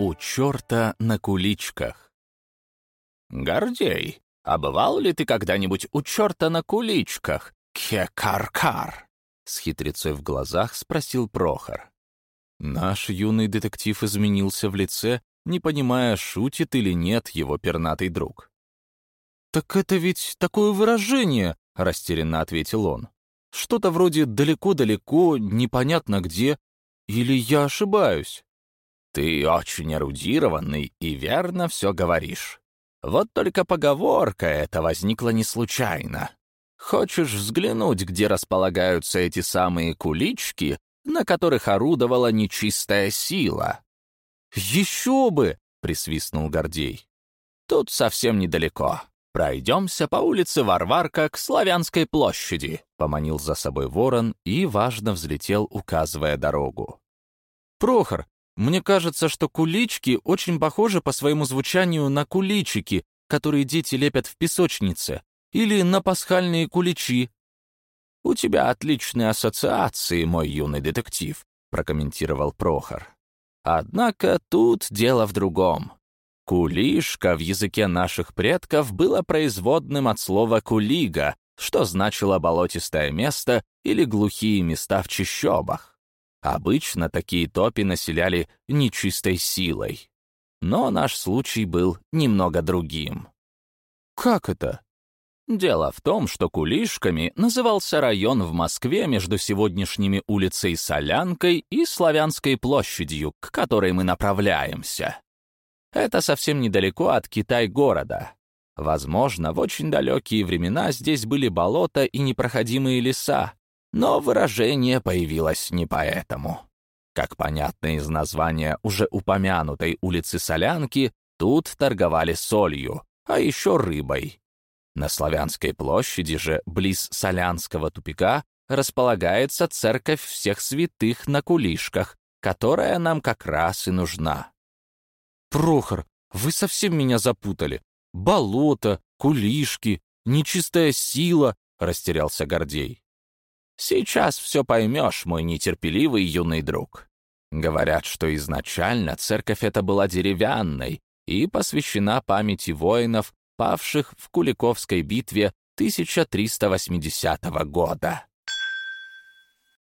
У черта на куличках. «Гордей, а бывал ли ты когда-нибудь у черта на куличках? Кекар-кар!» С хитрецой в глазах спросил Прохор. Наш юный детектив изменился в лице, не понимая, шутит или нет его пернатый друг. «Так это ведь такое выражение», — растерянно ответил он. «Что-то вроде «далеко-далеко», «непонятно где». Или я ошибаюсь?» Ты очень эрудированный и верно все говоришь. Вот только поговорка эта возникла не случайно. Хочешь взглянуть, где располагаются эти самые кулички, на которых орудовала нечистая сила? «Еще бы!» — присвистнул Гордей. «Тут совсем недалеко. Пройдемся по улице Варварка к Славянской площади», — поманил за собой ворон и, важно, взлетел, указывая дорогу. «Прохор, мне кажется, что кулички очень похожи по своему звучанию на куличики, которые дети лепят в песочнице, или на пасхальные куличи. «У тебя отличные ассоциации, мой юный детектив», — прокомментировал Прохор. «Однако тут дело в другом. Кулишка в языке наших предков было производным от слова «кулига», что значило «болотистое место» или «глухие места в чащобах». Обычно такие топи населяли нечистой силой. Но наш случай был немного другим. Как это? Дело в том, что Кулишками назывался район в Москве между сегодняшними улицей Солянкой и Славянской площадью, к которой мы направляемся. Это совсем недалеко от Китай-города. Возможно, в очень далекие времена здесь были болота и непроходимые леса, но выражение появилось не поэтому. Как понятно из названия уже упомянутой улицы Солянки, тут торговали солью, а еще рыбой. На Славянской площади же, близ Солянского тупика, располагается церковь всех святых на кулишках, которая нам как раз и нужна. «Прохор, вы совсем меня запутали. Болото, кулишки, нечистая сила», — растерялся Гордей. Сейчас все поймешь, мой нетерпеливый юный друг. Говорят, что изначально церковь эта была деревянной и посвящена памяти воинов, павших в Куликовской битве 1380 года.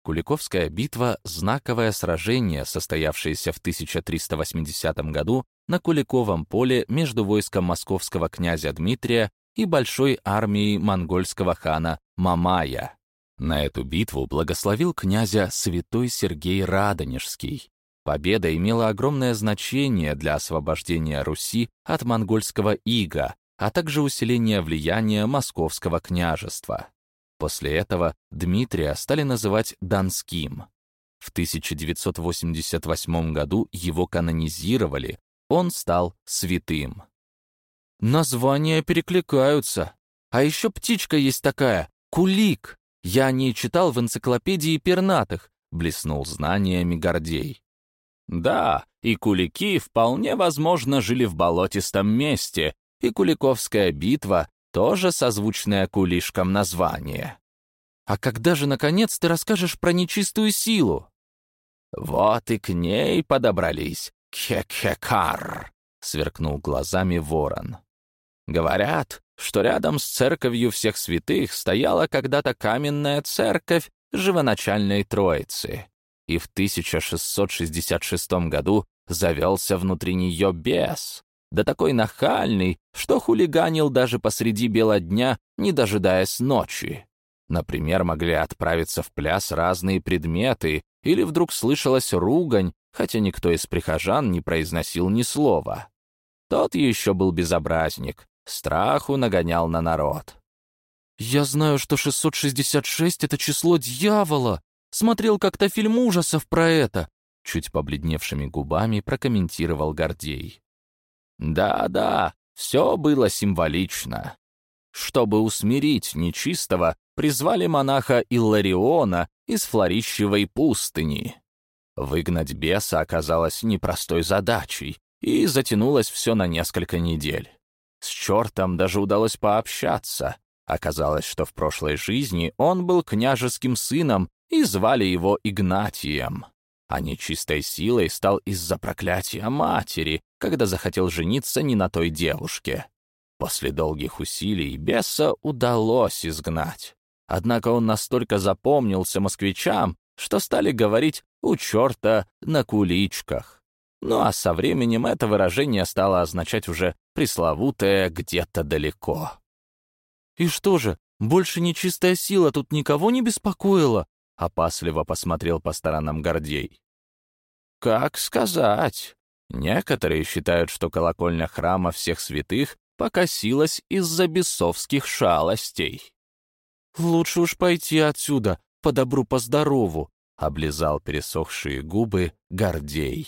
Куликовская битва — знаковое сражение, состоявшееся в 1380 году на Куликовом поле между войском московского князя Дмитрия и большой армией монгольского хана Мамая. На эту битву благословил князя святой Сергей Радонежский. Победа имела огромное значение для освобождения Руси от монгольского ига, а также усиления влияния московского княжества. После этого Дмитрия стали называть Донским. В 1988 году его канонизировали, он стал святым. Названия перекликаются. А еще птичка есть такая — кулик. Я не читал в энциклопедии пернатых, блеснул знаниями Гордей. Да, и кулики вполне возможно жили в болотистом месте, и Куликовская битва тоже созвучное кулишкам название. А когда же, наконец, ты расскажешь про нечистую силу? Вот и к ней подобрались. Кекекар, сверкнул глазами ворон. Говорят, что рядом с церковью всех святых стояла когда-то каменная церковь живоначальной Троицы, и в 1666 году завелся внутри нее бес, да такой нахальный, что хулиганил даже посреди бела дня, не дожидаясь ночи. Например, могли отправиться в пляс разные предметы, или вдруг слышалась ругань, хотя никто из прихожан не произносил ни слова. Тот еще был безобразник, Страху нагонял на народ. «Я знаю, что 666 — это число дьявола. Смотрел как-то фильм ужасов про это», — чуть побледневшими губами прокомментировал Гордей. «Да-да, все было символично. Чтобы усмирить нечистого, призвали монаха Иллариона из Флорищевой пустыни. Выгнать беса оказалось непростой задачей, и затянулось все на несколько недель. С чертом даже удалось пообщаться. Оказалось, что в прошлой жизни он был княжеским сыном, и звали его Игнатием. а нечистой силой стал из-за проклятия матери, когда захотел жениться не на той девушке. После долгих усилий беса удалось изгнать. Однако он настолько запомнился москвичам, что стали говорить «у черта на куличках». Ну а со временем это выражение стало означать уже пресловутое «где-то далеко». «И что же, больше нечистая сила тут никого не беспокоила?» — опасливо посмотрел по сторонам Гордей. «Как сказать? Некоторые считают, что колокольня храма всех святых покосилась из-за бесовских шалостей». «Лучше уж пойти отсюда, по добру, по здорову», — облизал пересохшие губы Гордей.